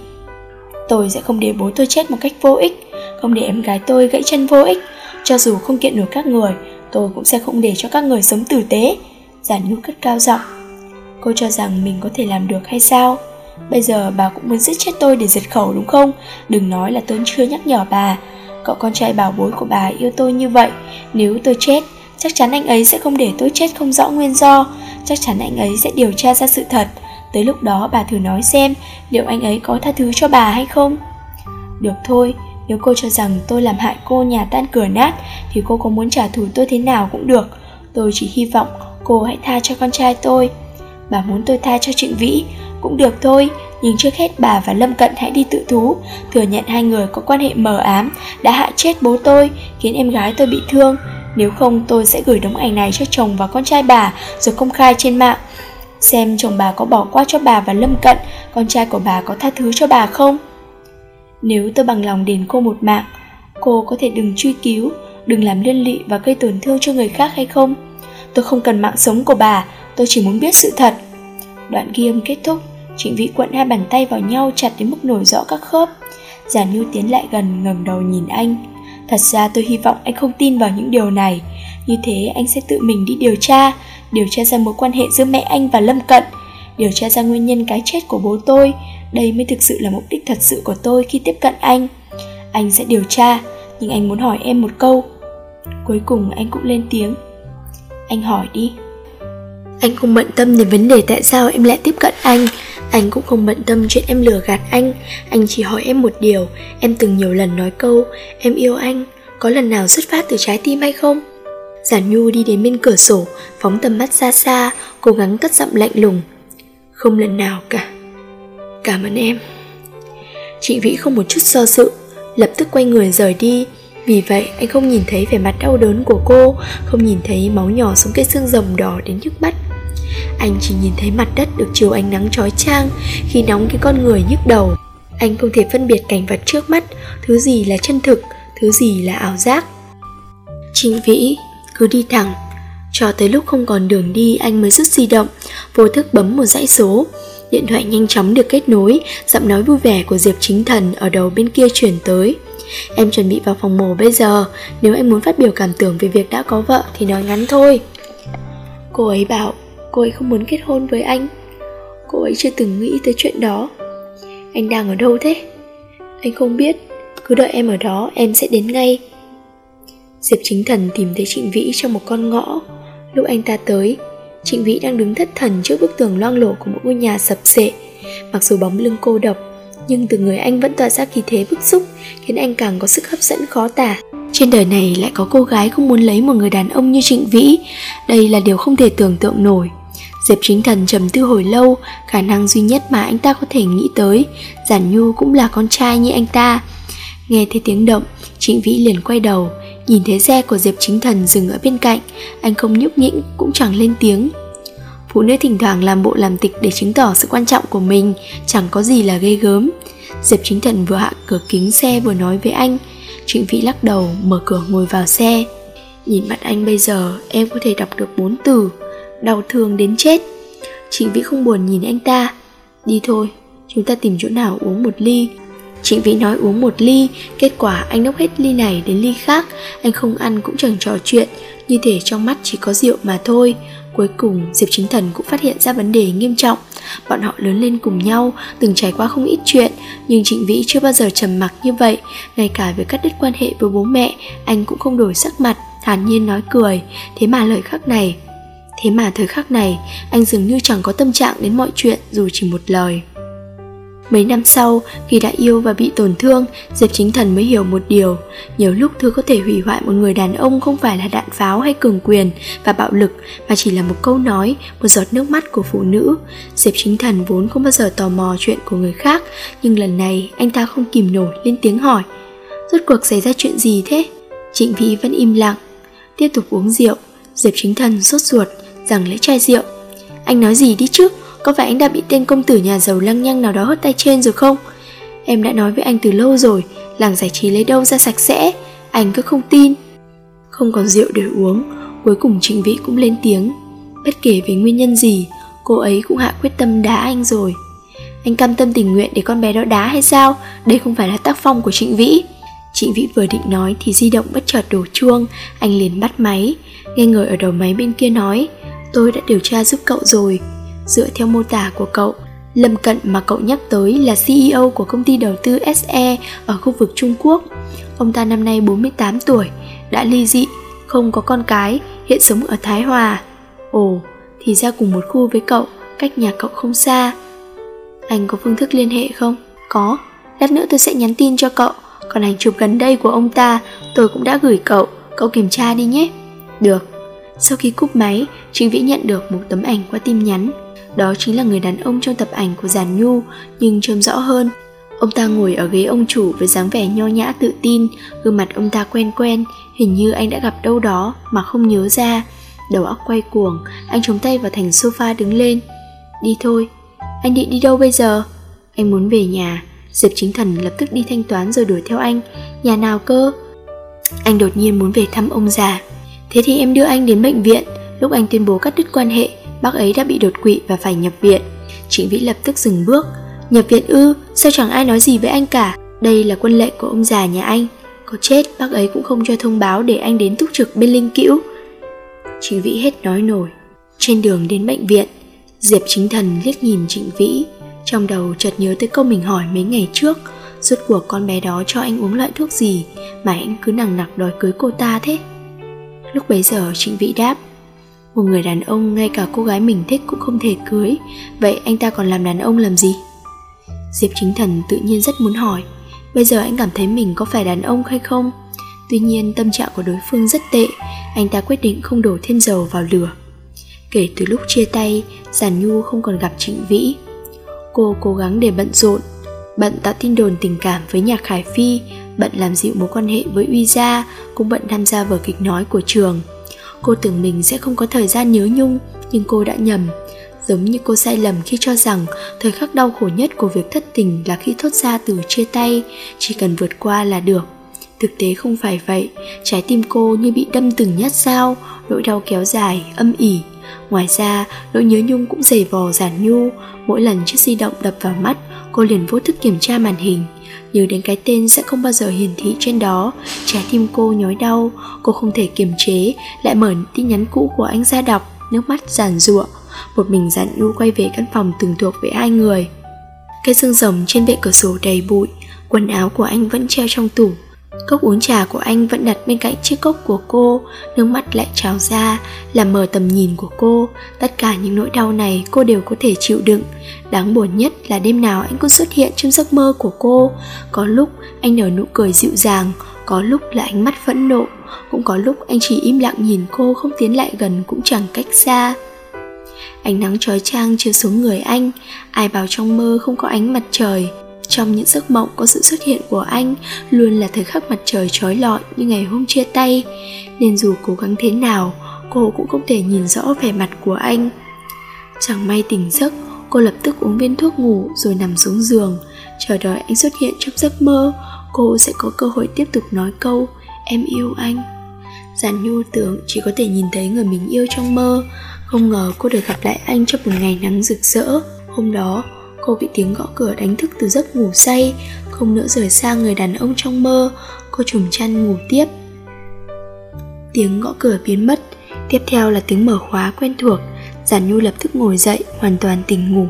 Tôi sẽ không để bố tôi chết một cách vô ích. Không để em gái tôi gãy chân vô ích. Cho dù không kiện nổi các người, Tôi cũng sẽ không để cho các người sống tử tế. Giản Nhu cất cao giọng. Cô cho rằng mình có thể làm được hay sao? Bây giờ bà cũng muốn giết chết tôi để diệt khẩu đúng không? Đừng nói là tôi chưa nhắc nhở bà. Cậu con trai bảo bối của bà yêu tôi như vậy. Nếu tôi chết, Chắc chắn anh ấy sẽ không để tôi chết không rõ nguyên do. Chắc chắn anh ấy sẽ điều tra ra sự thật. Tới lúc đó bà thử nói xem Liệu anh ấy có tha thứ cho bà hay không. Được thôi, Nếu cô cho rằng tôi làm hại cô nhà tan cửa nát, Thì cô có muốn trả thù tôi thế nào cũng được. Tôi chỉ hy vọng cô hãy tha cho con trai tôi. Bà muốn tôi tha cho Trịnh Vĩ cũng được thôi, nhưng trước hết bà và Lâm Cận hãy đi tự thú, thừa nhận hai người có quan hệ mờ ám, đã hại chết bố tôi, khiến em gái tôi bị thương. Nếu không tôi sẽ gửi đống ảnh này cho chồng và con trai bà rồi công khai trên mạng. Xem chồng bà có bỏ qua cho bà và Lâm Cận, con trai của bà có tha thứ cho bà không? Nếu tôi bằng lòng đền cô một mạng, cô có thể đừng truy cứu, đừng làm liên lụy và gây tổn thương cho người khác hay không? Tôi không cần mạng sống của bà, tôi chỉ muốn biết sự thật. Đoạn ghi âm kết thúc, Trịnh Vĩ quận hai bàn tay vào nhau chặt đến mức nổi rõ các khớp. Giản Nhu tiến lại gần, ngẩng đầu nhìn anh. Thật ra tôi hy vọng anh không tin vào những điều này. Như thế, anh sẽ tự mình đi điều tra Điều tra ra mối quan hệ giữa mẹ anh và Lâm Cận, Điều tra ra nguyên nhân cái chết của bố tôi. Đây mới thực sự là mục đích thật sự của tôi khi tiếp cận anh. Anh sẽ điều tra, Nhưng anh muốn hỏi em một câu. Cuối cùng anh cũng lên tiếng. Anh hỏi đi anh không bận tâm đến vấn đề tại sao em lại tiếp cận anh. Anh cũng không bận tâm chuyện em lừa gạt anh. Anh chỉ hỏi em một điều. Em từng nhiều lần nói câu, Em yêu anh, Có lần nào xuất phát từ trái tim hay không? Giản Nhu đi đến bên cửa sổ, Phóng tầm mắt xa xa, Cố gắng cất giọng lạnh lùng. Không lần nào cả. Cảm ơn em. Chị Vĩ không một chút do dự, Lập tức quay người rời đi vì vậy, anh không nhìn thấy vẻ mặt đau đớn của cô, Không nhìn thấy máu nhỏ xuống cái xương rồng đỏ đến nhức mắt. Anh chỉ nhìn thấy mặt đất được chiều ánh nắng chói chang, Khi nóng cái con người nhức đầu. Anh không thể phân biệt cảnh vật trước mắt, Thứ gì là chân thực, Thứ gì là ảo giác. Trịnh Vĩ, cứ đi thẳng. Cho tới lúc không còn đường đi, anh mới rút di động, Vô thức bấm một dãy số. Điện thoại nhanh chóng được kết nối, Giọng nói vui vẻ của Diệp Chính Thần ở đầu bên kia chuyển tới. Em chuẩn bị vào phòng mổ bây giờ. Nếu anh muốn phát biểu cảm tưởng về việc đã có vợ Thì nói ngắn thôi. Cô ấy bảo, cô ấy không muốn kết hôn với anh. Cô ấy chưa từng nghĩ tới chuyện đó. Anh đang ở đâu thế? Anh không biết. Cứ đợi em ở đó, em sẽ đến ngay. Diệp chính thần tìm thấy Trịnh Vĩ trong một con ngõ. Lúc anh ta tới, Trịnh Vĩ đang đứng thất thần trước bức tường loang lổ của một ngôi nhà sập sệ. Mặc dù bóng lưng cô độc nhưng từ người anh vẫn tỏa ra khí thế bức xúc, khiến anh càng có sức hấp dẫn khó tả. Trên đời này lại có cô gái không muốn lấy một người đàn ông như trịnh vĩ. Đây là điều không thể tưởng tượng nổi. Diệp chính thần trầm tư hồi lâu, khả năng duy nhất mà anh ta có thể nghĩ tới, giản nhu cũng là con trai như anh ta. Nghe thấy tiếng động, trịnh vĩ liền quay đầu, nhìn thấy xe của diệp chính thần dừng ở bên cạnh. Anh không nhúc nhĩnh cũng chẳng lên tiếng. Phụ nữ thỉnh thoảng làm bộ làm tịch để chứng tỏ sự quan trọng của mình Chẳng có gì là ghê gớm. Diệp chính thần vừa hạ cửa kính xe vừa nói với anh. Trịnh Vĩ lắc đầu mở cửa ngồi vào xe. Nhìn mặt anh bây giờ em có thể đọc được bốn từ Đau thương đến chết. Trịnh Vĩ không buồn nhìn anh ta. Đi thôi, chúng ta tìm chỗ nào uống một ly. Trịnh Vĩ nói uống một ly Kết quả anh nốc hết ly này đến ly khác. Anh không ăn cũng chẳng trò chuyện Như thể trong mắt chỉ có rượu mà thôi. Cuối cùng, Diệp Chính Thần cũng phát hiện ra vấn đề nghiêm trọng. Bọn họ lớn lên cùng nhau, Từng trải qua không ít chuyện, Nhưng Trịnh Vĩ chưa bao giờ trầm mặc như vậy. Ngay cả việc cắt đứt quan hệ với bố mẹ, Anh cũng không đổi sắc mặt, Thản nhiên nói cười. Thế mà lời khắc này, Thế mà thời khắc này, Anh dường như chẳng có tâm trạng đến mọi chuyện Dù chỉ một lời. Mấy năm sau, khi đã yêu và bị tổn thương, Diệp Chính Thần mới hiểu một điều. Nhiều lúc thứ có thể hủy hoại một người đàn ông không phải là đạn pháo hay cường quyền và bạo lực, mà chỉ là một câu nói, một giọt nước mắt của phụ nữ. Diệp Chính Thần vốn không bao giờ tò mò chuyện của người khác, nhưng lần này anh ta không kìm nổi lên tiếng hỏi. Rốt cuộc xảy ra chuyện gì thế? Trịnh Vĩ vẫn im lặng, tiếp tục uống rượu. Diệp Chính Thần sốt ruột, rằng lấy chai rượu. Anh nói gì đi chứ? Có phải anh đã bị tên công tử nhà giàu lăng nhăng nào đó hất tay trên rồi không? Em đã nói với anh từ lâu rồi, Làng giải trí lấy đâu ra sạch sẽ? Anh cứ không tin. Không còn rượu để uống, Cuối cùng Trịnh Vĩ cũng lên tiếng. Bất kể về nguyên nhân gì, Cô ấy cũng hạ quyết tâm đá anh rồi. Anh cam tâm tình nguyện để con bé đó đá hay sao? Đây không phải là tác phong của Trịnh Vĩ. Trịnh Vĩ vừa định nói thì di động bất chợt đổ chuông, Anh liền bắt máy, Nghe người ở đầu máy bên kia nói Tôi đã điều tra giúp cậu rồi Dựa theo mô tả của cậu, Lâm Cận mà cậu nhắc tới là CEO của công ty đầu tư SE ở khu vực Trung Quốc. Ông ta năm nay 48 tuổi, đã ly dị, không có con cái, hiện sống ở Thái Hòa. Ồ, thì ra cùng một khu với cậu, cách nhà cậu không xa. Anh có phương thức liên hệ không? Có, lát nữa tôi sẽ nhắn tin cho cậu. Còn ảnh chụp gần đây của ông ta, tôi cũng đã gửi cậu, cậu kiểm tra đi nhé. Được. Sau khi cúp máy, Trình Vĩ nhận được một tấm ảnh qua tin nhắn đó chính là người đàn ông trong tập ảnh của Giản Nhu, nhưng trông rõ hơn. Ông ta ngồi ở ghế ông chủ với dáng vẻ nho nhã tự tin, gương mặt ông ta quen quen, hình như anh đã gặp đâu đó mà không nhớ ra. Đầu óc quay cuồng, anh chống tay vào thành sofa đứng lên. Đi thôi, anh định đi đâu bây giờ? Anh muốn về nhà. Diệp chính thần lập tức đi thanh toán rồi đuổi theo anh. Nhà nào cơ? Anh đột nhiên muốn về thăm ông già. Thế thì em đưa anh đến bệnh viện. Lúc anh tuyên bố cắt đứt quan hệ, bác ấy đã bị đột quỵ và phải nhập viện. Trịnh Vĩ lập tức dừng bước. Nhập viện ư, sao chẳng ai nói gì với anh cả? Đây là quân lệ của ông già nhà anh. Có chết, bác ấy cũng không cho thông báo để anh đến túc trực bên linh cữu. Trịnh Vĩ hết nói nổi. Trên đường đến bệnh viện, Diệp chính thần liếc nhìn Trịnh Vĩ. Trong đầu chợt nhớ tới câu mình hỏi mấy ngày trước, Rốt cuộc con bé đó cho anh uống loại thuốc gì mà anh cứ nằng nặc đòi cưới cô ta thế? Lúc bấy giờ, Trịnh Vĩ đáp, một người đàn ông ngay cả cô gái mình thích cũng không thể cưới, Vậy anh ta còn làm đàn ông làm gì? Diệp chính thần tự nhiên rất muốn hỏi, Bây giờ anh cảm thấy mình có phải đàn ông hay không? Tuy nhiên, tâm trạng của đối phương rất tệ, Anh ta quyết định không đổ thêm dầu vào lửa Kể từ lúc chia tay, Giản Nhu không còn gặp Trịnh Vĩ Cô cố gắng để bận rộn, Bận tạo tin đồn tình cảm với nhạc Khải Phi Bận làm dịu mối quan hệ với Uy Gia Cũng bận tham gia vở kịch nói của trường. Cô tưởng mình sẽ không có thời gian nhớ nhung Nhưng cô đã nhầm. Giống như cô sai lầm khi cho rằng Thời khắc đau khổ nhất của việc thất tình Là khi thốt ra từ chia tay Chỉ cần vượt qua là được. Thực tế không phải vậy Trái tim cô như bị đâm từng nhát dao Nỗi đau kéo dài, âm ỉ. Ngoài ra, nỗi nhớ nhung cũng dày vò giản nhu Mỗi lần chiếc di động đập vào mắt Cô liền vô thức kiểm tra màn hình nhớ đến cái tên sẽ không bao giờ hiển thị trên đó. Trái tim cô nhói đau, cô không thể kiềm chế, lại mở tin nhắn cũ của anh ra đọc, nước mắt giàn giụa. Một mình dặn nhu quay về căn phòng từng thuộc với hai người. Cái xương rồng trên bệ cửa sổ đầy bụi, quần áo của anh vẫn treo trong tủ. Cốc uống trà của anh vẫn đặt bên cạnh chiếc cốc của cô, Nước mắt lại trào ra, Làm mờ tầm nhìn của cô. Tất cả những nỗi đau này cô đều có thể chịu đựng. Đáng buồn nhất là đêm nào anh cũng xuất hiện trong giấc mơ của cô. Có lúc anh nở nụ cười dịu dàng, Có lúc là ánh mắt phẫn nộ, Cũng có lúc anh chỉ im lặng nhìn cô không tiến lại gần cũng chẳng cách xa. Ánh nắng trói trang chiếu xuống người anh, Ai bảo trong mơ không có ánh mặt trời trong những giấc mộng có sự xuất hiện của anh, luôn là thời khắc mặt trời trói lọi như ngày hôm chia tay. Nên dù cố gắng thế nào, cô cũng không thể nhìn rõ vẻ mặt của anh. Chẳng may tỉnh giấc, cô lập tức uống viên thuốc ngủ rồi nằm xuống giường. Chờ đợi anh xuất hiện trong giấc mơ, cô sẽ có cơ hội tiếp tục nói câu, em yêu anh. Giản Nhu tưởng chỉ có thể nhìn thấy người mình yêu trong mơ. Không ngờ cô được gặp lại anh trong một ngày nắng rực rỡ. Hôm đó cô bị tiếng gõ cửa đánh thức từ giấc ngủ say, Không nỡ rời xa người đàn ông trong mơ. Cô trùm chăn ngủ tiếp. Tiếng gõ cửa biến mất, Tiếp theo là tiếng mở khóa quen thuộc. Giản Nhu lập tức ngồi dậy, Hoàn toàn tỉnh ngủ.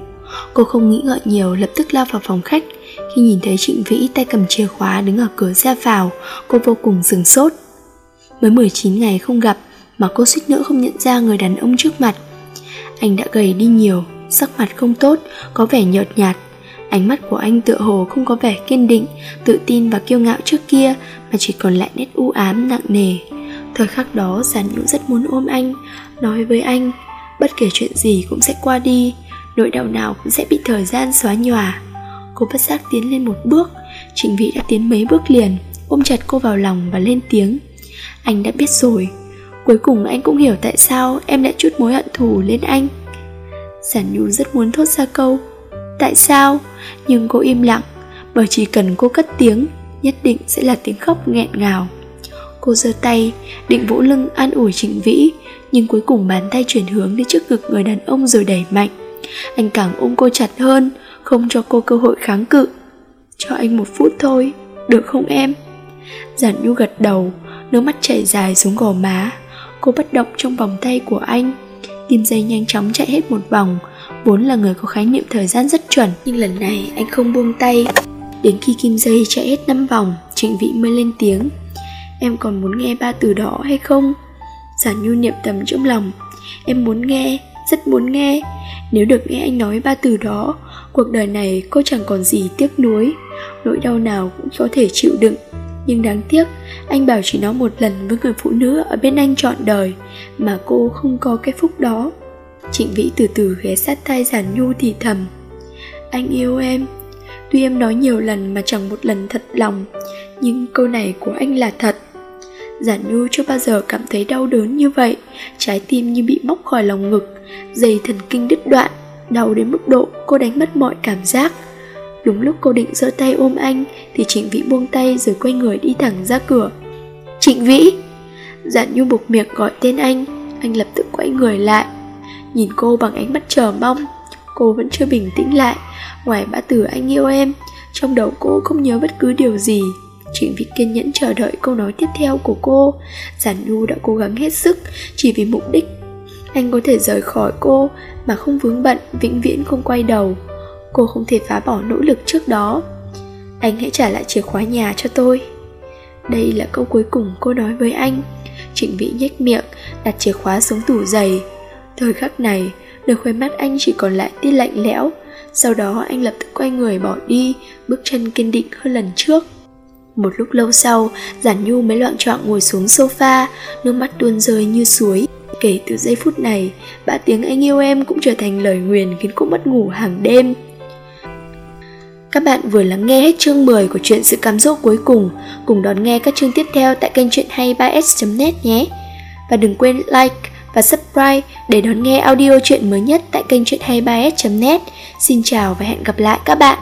Cô không nghĩ ngợi nhiều, lập tức lao vào phòng khách. Khi nhìn thấy Trịnh Vĩ tay cầm chìa khóa đứng ở cửa ra vào, Cô vô cùng sửng sốt. Mới 19 ngày không gặp Mà cô suýt nữa không nhận ra người đàn ông trước mặt. Anh đã gầy đi nhiều Sắc mặt không tốt, Có vẻ nhợt nhạt. Ánh mắt của anh tựa hồ không có vẻ kiên định, Tự tin và kiêu ngạo trước kia, Mà chỉ còn lại nét u ám nặng nề. Thời khắc đó, giản nhũ rất muốn ôm anh, Nói với anh, Bất kể chuyện gì cũng sẽ qua đi Nỗi đau nào cũng sẽ bị thời gian xóa nhòa. Cô bất giác tiến lên một bước, Trịnh Vĩ đã tiến mấy bước liền, Ôm chặt cô vào lòng và lên tiếng. Anh đã biết rồi, Cuối cùng anh cũng hiểu tại sao em đã chút mối hận thù lên anh. Giản Nhu rất muốn thốt ra câu, Tại sao? Nhưng cô im lặng, Bởi chỉ cần cô cất tiếng, Nhất định sẽ là tiếng khóc nghẹn ngào. Cô giơ tay, Định vỗ lưng an ủi Trịnh Vĩ, Nhưng cuối cùng bàn tay chuyển hướng đến trước ngực người đàn ông rồi đẩy mạnh. Anh càng ôm cô chặt hơn, Không cho cô cơ hội kháng cự. Cho anh một phút thôi, Được không em? Giản Nhu gật đầu, Nước mắt chảy dài xuống gò má. Cô bất động trong vòng tay của anh. Kim dây nhanh chóng chạy hết một vòng. Vốn là người có khái niệm thời gian rất chuẩn Nhưng lần này anh không buông tay. Đến khi kim dây chạy hết 5 vòng Trịnh Vĩ mới lên tiếng. Em còn muốn nghe ba từ đó hay không? Giản nhu niệm tầm trong lòng. Em muốn nghe, rất muốn nghe. Nếu được nghe anh nói ba từ đó Cuộc đời này cô chẳng còn gì tiếc nuối. Nỗi đau nào cũng có thể chịu đựng. Nhưng đáng tiếc, Anh bảo chỉ nói một lần với người phụ nữ Ở bên anh trọn đời, Mà cô không có cái phúc đó. Trịnh Vĩ từ từ ghé sát tay Giản Nhu thì thầm. Anh yêu em. Tuy em nói nhiều lần mà chẳng một lần thật lòng, Nhưng câu này của anh là thật. Giản Nhu chưa bao giờ cảm thấy đau đớn như vậy, Trái tim như bị móc khỏi lòng ngực, Dây thần kinh đứt đoạn, Đau đến mức độ cô đánh mất mọi cảm giác. Đúng lúc cô định giơ tay ôm anh, Thì Trịnh Vĩ buông tay rồi quay người đi thẳng ra cửa. Trịnh Vĩ! Giản Nhu buộc miệng gọi tên anh Anh lập tức quay người lại. Nhìn cô bằng ánh mắt chờ mong, Cô vẫn chưa bình tĩnh lại, Ngoài bã từ anh yêu em Trong đầu cô không nhớ bất cứ điều gì. Trịnh Vĩ kiên nhẫn chờ đợi câu nói tiếp theo của cô. Giản Nhu đã cố gắng hết sức, Chỉ vì mục đích. Anh có thể rời khỏi cô Mà không vướng bận, Vĩnh viễn không quay đầu. Cô không thể phá bỏ nỗ lực trước đó. Anh hãy trả lại chìa khóa nhà cho tôi. Đây là câu cuối cùng cô nói với anh. Trịnh Vĩ nhếch miệng Đặt chìa khóa xuống tủ giày. Thời khắc này Nơi khóe mắt anh chỉ còn lại tia lạnh lẽo. Sau đó anh lập tức quay người bỏ đi Bước chân kiên định hơn lần trước. Một lúc lâu sau, Giản Nhu mới loạn choạng ngồi xuống sofa, nước mắt tuôn rơi như suối. Kể từ giây phút này, ba tiếng anh yêu em cũng trở thành lời nguyền khiến cô mất ngủ hàng đêm. Các bạn vừa lắng nghe hết chương 10 của truyện Sự cám dỗ cuối cùng, cùng đón nghe các chương tiếp theo tại kênh truyện 23s.net nhé. Và đừng quên like và subscribe để đón nghe audio truyện mới nhất tại kênh truyện 23s.net. Xin chào và hẹn gặp lại các bạn.